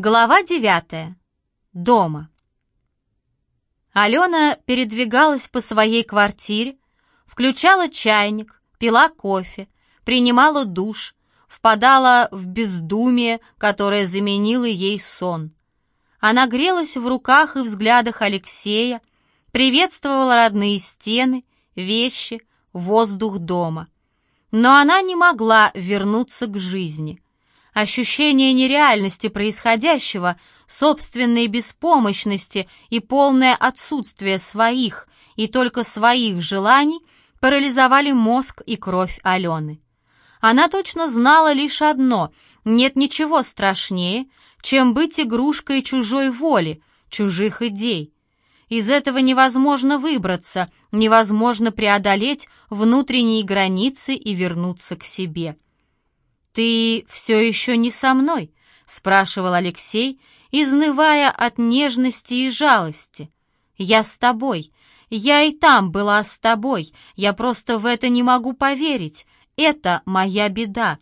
Глава девятая. Дома. Алена передвигалась по своей квартире, включала чайник, пила кофе, принимала душ, впадала в бездумие, которое заменило ей сон. Она грелась в руках и взглядах Алексея, приветствовала родные стены, вещи, воздух дома. Но она не могла вернуться к жизни — Ощущение нереальности происходящего, собственной беспомощности и полное отсутствие своих и только своих желаний парализовали мозг и кровь Алены. Она точно знала лишь одно — нет ничего страшнее, чем быть игрушкой чужой воли, чужих идей. Из этого невозможно выбраться, невозможно преодолеть внутренние границы и вернуться к себе. «Ты все еще не со мной?» — спрашивал Алексей, изнывая от нежности и жалости. «Я с тобой. Я и там была с тобой. Я просто в это не могу поверить. Это моя беда.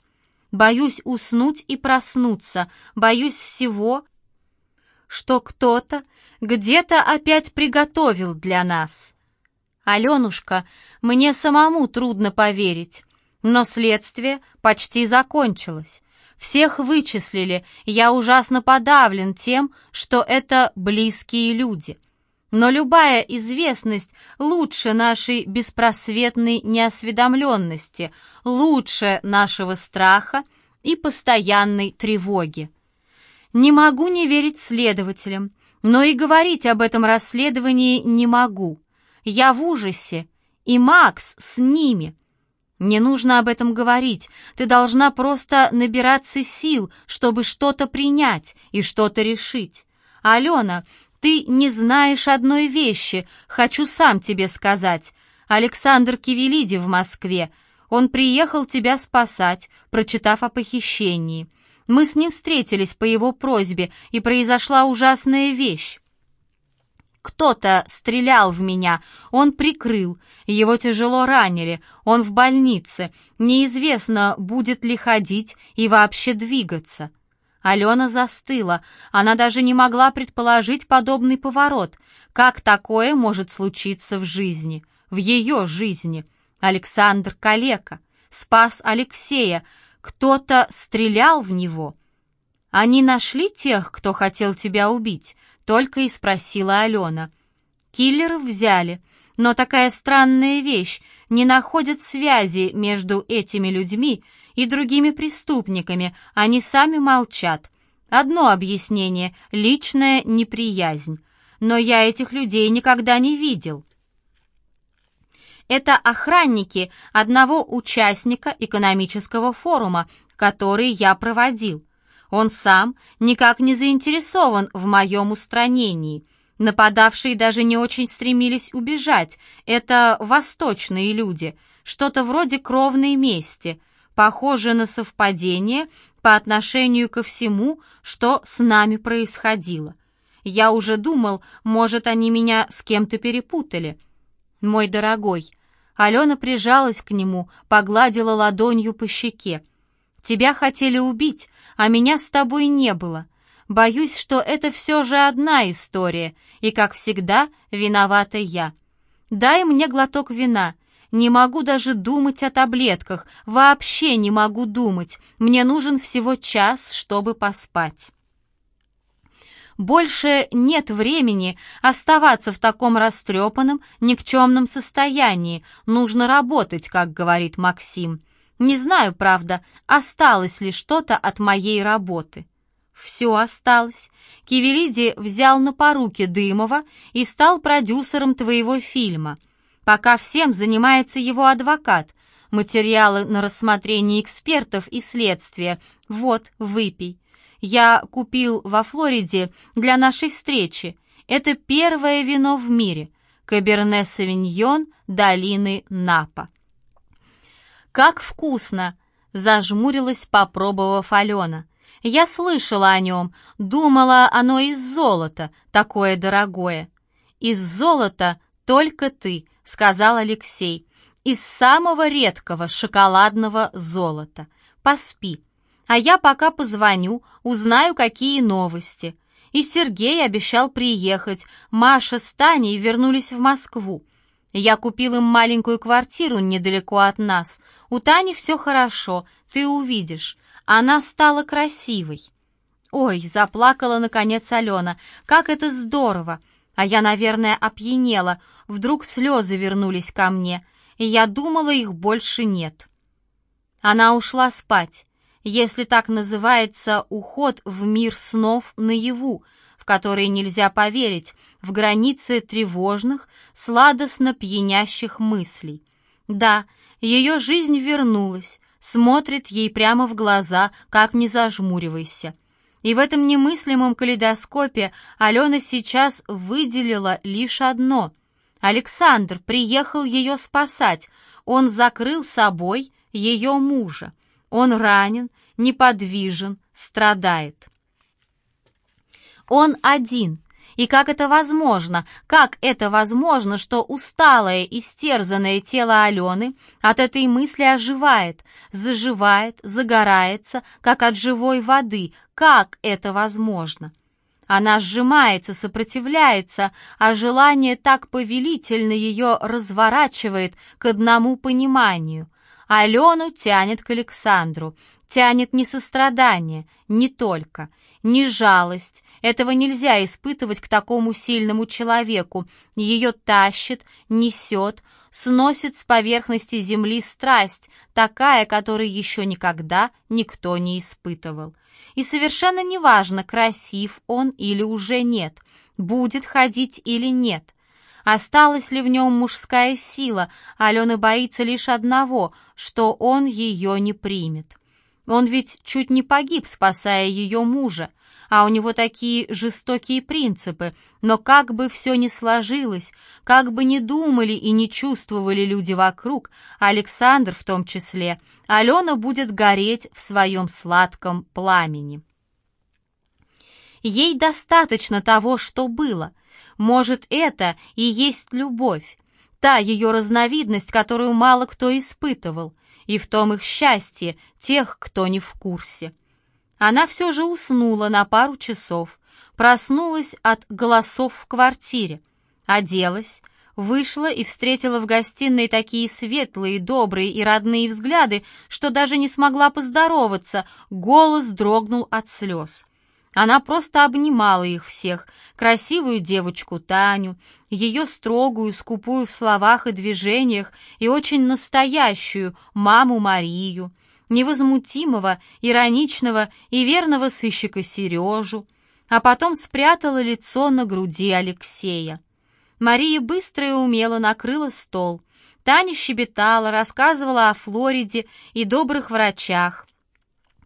Боюсь уснуть и проснуться. Боюсь всего, что кто-то где-то опять приготовил для нас. Аленушка, мне самому трудно поверить. Но следствие почти закончилось. Всех вычислили, я ужасно подавлен тем, что это близкие люди. Но любая известность лучше нашей беспросветной неосведомленности, лучше нашего страха и постоянной тревоги. Не могу не верить следователям, но и говорить об этом расследовании не могу. Я в ужасе, и Макс с ними — «Не нужно об этом говорить. Ты должна просто набираться сил, чтобы что-то принять и что-то решить. Алена, ты не знаешь одной вещи, хочу сам тебе сказать. Александр Кивелиди в Москве. Он приехал тебя спасать, прочитав о похищении. Мы с ним встретились по его просьбе, и произошла ужасная вещь. Кто-то стрелял в меня, он прикрыл, его тяжело ранили, он в больнице, неизвестно, будет ли ходить и вообще двигаться. Алена застыла, она даже не могла предположить подобный поворот. Как такое может случиться в жизни, в ее жизни? Александр Калека, спас Алексея, кто-то стрелял в него. Они нашли тех, кто хотел тебя убить? Только и спросила Алена. Киллеров взяли, но такая странная вещь, не находят связи между этими людьми и другими преступниками, они сами молчат. Одно объяснение — личная неприязнь. Но я этих людей никогда не видел. Это охранники одного участника экономического форума, который я проводил. Он сам никак не заинтересован в моем устранении. Нападавшие даже не очень стремились убежать. Это восточные люди, что-то вроде кровной мести, похоже на совпадение по отношению ко всему, что с нами происходило. Я уже думал, может, они меня с кем-то перепутали. Мой дорогой, Алена прижалась к нему, погладила ладонью по щеке. Тебя хотели убить, а меня с тобой не было. Боюсь, что это все же одна история, и, как всегда, виновата я. Дай мне глоток вина. Не могу даже думать о таблетках, вообще не могу думать. Мне нужен всего час, чтобы поспать. Больше нет времени оставаться в таком растрепанном, никчемном состоянии. Нужно работать, как говорит Максим. Не знаю, правда, осталось ли что-то от моей работы. Все осталось. Кивелиди взял на поруки Дымова и стал продюсером твоего фильма. Пока всем занимается его адвокат. Материалы на рассмотрение экспертов и следствия. Вот, выпей. Я купил во Флориде для нашей встречи. Это первое вино в мире. Каберне-савиньон долины Напа. «Как вкусно!» — зажмурилась, попробовав Алена. «Я слышала о нем, думала, оно из золота, такое дорогое». «Из золота только ты», — сказал Алексей. «Из самого редкого шоколадного золота. Поспи». А я пока позвоню, узнаю, какие новости. И Сергей обещал приехать. Маша с Таней вернулись в Москву. Я купил им маленькую квартиру недалеко от нас. У Тани все хорошо, ты увидишь. Она стала красивой. Ой, заплакала наконец Алена. Как это здорово! А я, наверное, опьянела. Вдруг слезы вернулись ко мне, и я думала, их больше нет. Она ушла спать, если так называется уход в мир снов наяву, в который нельзя поверить, в границы тревожных, сладостно пьянящих мыслей. Да, ее жизнь вернулась, смотрит ей прямо в глаза, как не зажмуривайся. И в этом немыслимом калейдоскопе Алена сейчас выделила лишь одно. Александр приехал ее спасать, он закрыл собой ее мужа. Он ранен, неподвижен, страдает. Он один, и как это возможно? Как это возможно, что усталое, истерзанное тело Алены от этой мысли оживает, заживает, загорается, как от живой воды? Как это возможно? Она сжимается, сопротивляется, а желание так повелительно ее разворачивает к одному пониманию. Алену тянет к Александру, тянет не сострадание, не только — не жалость. Этого нельзя испытывать к такому сильному человеку. Ее тащит, несет, сносит с поверхности земли страсть, такая, которой еще никогда никто не испытывал. И совершенно неважно, красив он или уже нет, будет ходить или нет. Осталась ли в нем мужская сила, Алена боится лишь одного, что он ее не примет. Он ведь чуть не погиб, спасая ее мужа, а у него такие жестокие принципы. Но как бы все ни сложилось, как бы ни думали и не чувствовали люди вокруг, Александр в том числе, Алена будет гореть в своем сладком пламени. Ей достаточно того, что было. Может, это и есть любовь, та ее разновидность, которую мало кто испытывал — и в том их счастье, тех, кто не в курсе. Она все же уснула на пару часов, проснулась от голосов в квартире, оделась, вышла и встретила в гостиной такие светлые, добрые и родные взгляды, что даже не смогла поздороваться, голос дрогнул от слез. Она просто обнимала их всех, красивую девочку Таню, ее строгую, скупую в словах и движениях и очень настоящую маму Марию, невозмутимого, ироничного и верного сыщика Сережу, а потом спрятала лицо на груди Алексея. Мария быстро и умело накрыла стол. Таня щебетала, рассказывала о Флориде и добрых врачах,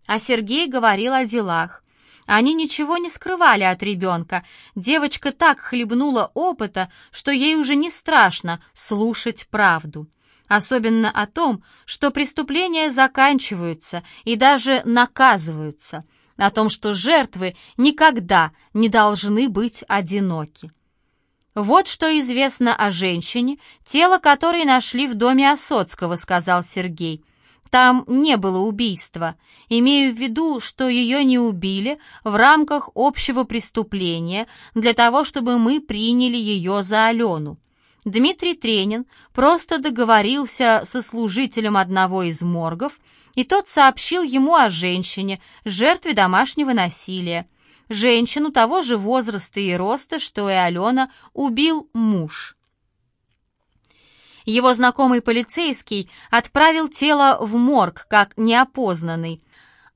а Сергей говорил о делах. Они ничего не скрывали от ребенка. Девочка так хлебнула опыта, что ей уже не страшно слушать правду. Особенно о том, что преступления заканчиваются и даже наказываются. О том, что жертвы никогда не должны быть одиноки. «Вот что известно о женщине, тело которой нашли в доме Осоцкого», — сказал Сергей. Там не было убийства. Имею в виду, что ее не убили в рамках общего преступления для того, чтобы мы приняли ее за Алену. Дмитрий Тренин просто договорился со служителем одного из моргов, и тот сообщил ему о женщине, жертве домашнего насилия. Женщину того же возраста и роста, что и Алена, убил муж. Его знакомый полицейский отправил тело в морг как неопознанный,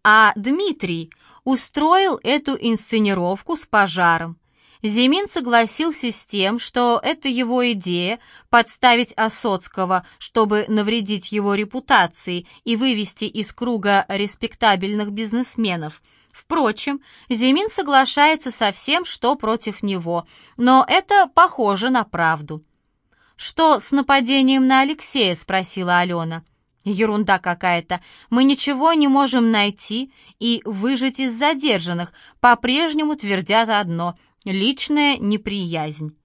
а Дмитрий устроил эту инсценировку с пожаром. Зимин согласился с тем, что это его идея подставить Осоцкого, чтобы навредить его репутации и вывести из круга респектабельных бизнесменов. Впрочем, Зимин соглашается со всем, что против него, но это похоже на правду. «Что с нападением на Алексея?» — спросила Алена. «Ерунда какая-то. Мы ничего не можем найти и выжить из задержанных. По-прежнему твердят одно — личная неприязнь».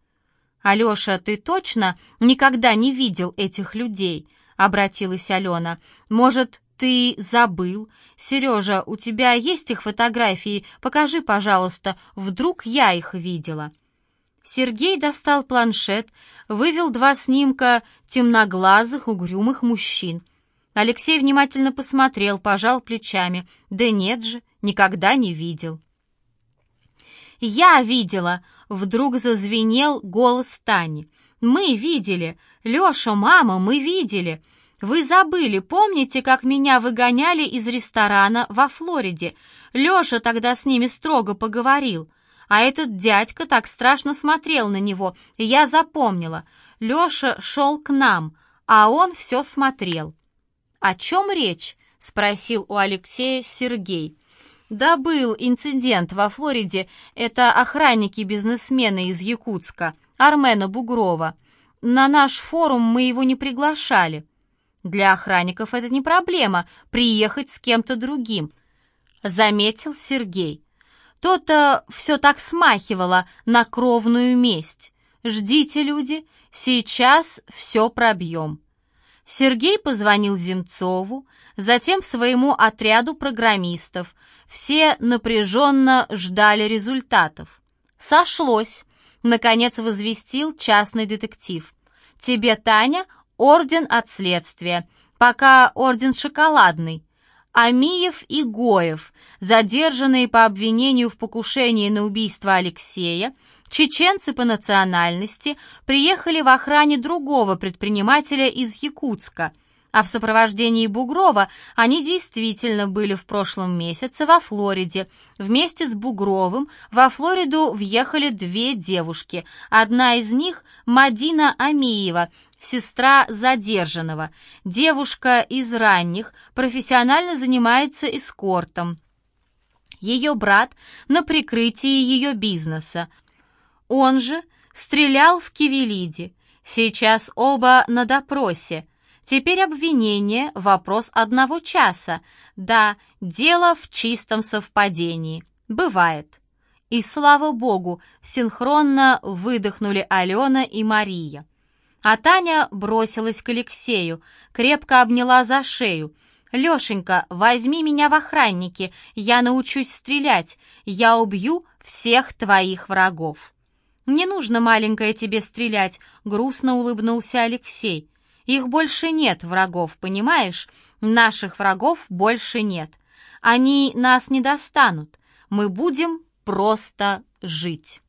«Алеша, ты точно никогда не видел этих людей?» — обратилась Алена. «Может, «Ты забыл. Сережа, у тебя есть их фотографии? Покажи, пожалуйста. Вдруг я их видела». Сергей достал планшет, вывел два снимка темноглазых, угрюмых мужчин. Алексей внимательно посмотрел, пожал плечами. «Да нет же, никогда не видел». «Я видела!» — вдруг зазвенел голос Тани. «Мы видели! Леша, мама, мы видели! Вы забыли, помните, как меня выгоняли из ресторана во Флориде? Леша тогда с ними строго поговорил. А этот дядька так страшно смотрел на него, и я запомнила. Леша шел к нам, а он все смотрел. «О чем речь?» — спросил у Алексея Сергей. «Да был инцидент во Флориде. Это охранники-бизнесмены из Якутска, Армена Бугрова. На наш форум мы его не приглашали. Для охранников это не проблема приехать с кем-то другим, заметил Сергей. То-то все так смахивало на кровную месть. Ждите, люди, сейчас все пробьем. Сергей позвонил Земцову, затем своему отряду программистов. Все напряженно ждали результатов. Сошлось, наконец возвестил частный детектив. Тебе, Таня, орден от следствия, пока орден шоколадный. Амиев и Гоев, задержанные по обвинению в покушении на убийство Алексея, чеченцы по национальности, приехали в охране другого предпринимателя из Якутска, а в сопровождении Бугрова они действительно были в прошлом месяце во Флориде. Вместе с Бугровым во Флориду въехали две девушки. Одна из них — Мадина Амиева, сестра задержанного. Девушка из ранних профессионально занимается эскортом. Ее брат на прикрытии ее бизнеса. Он же стрелял в Кивелиде. Сейчас оба на допросе. Теперь обвинение — вопрос одного часа. Да, дело в чистом совпадении. Бывает. И слава богу, синхронно выдохнули Алена и Мария. А Таня бросилась к Алексею, крепко обняла за шею. «Лешенька, возьми меня в охранники, я научусь стрелять, я убью всех твоих врагов». «Не нужно, маленькая, тебе стрелять», — грустно улыбнулся Алексей. «Их больше нет, врагов, понимаешь? Наших врагов больше нет. Они нас не достанут. Мы будем просто жить».